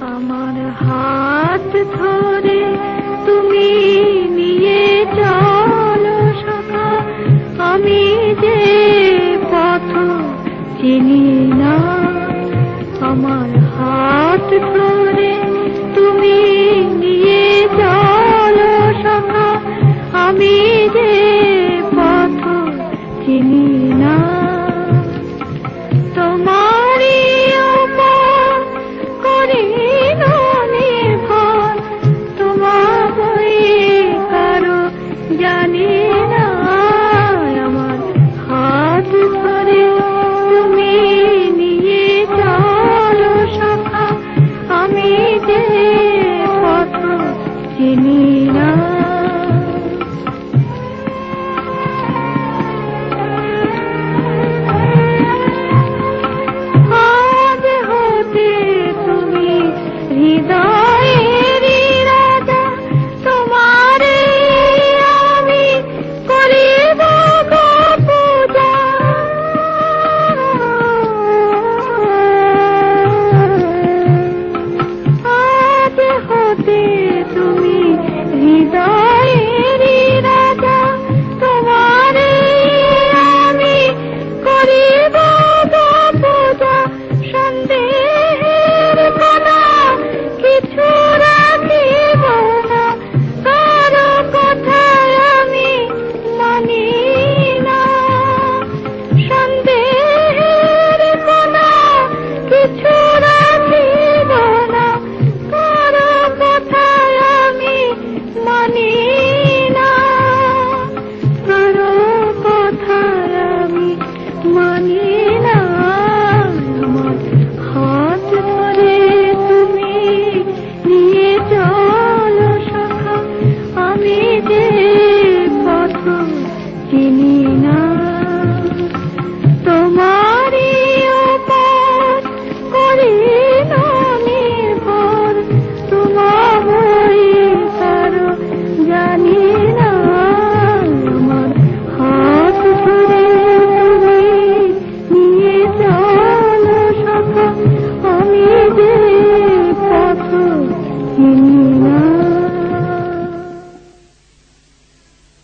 আমার হাত ধরে তুমি নিয়ে চলো সখা। আমি যে পথ চিনি না, আমার হাত ধরে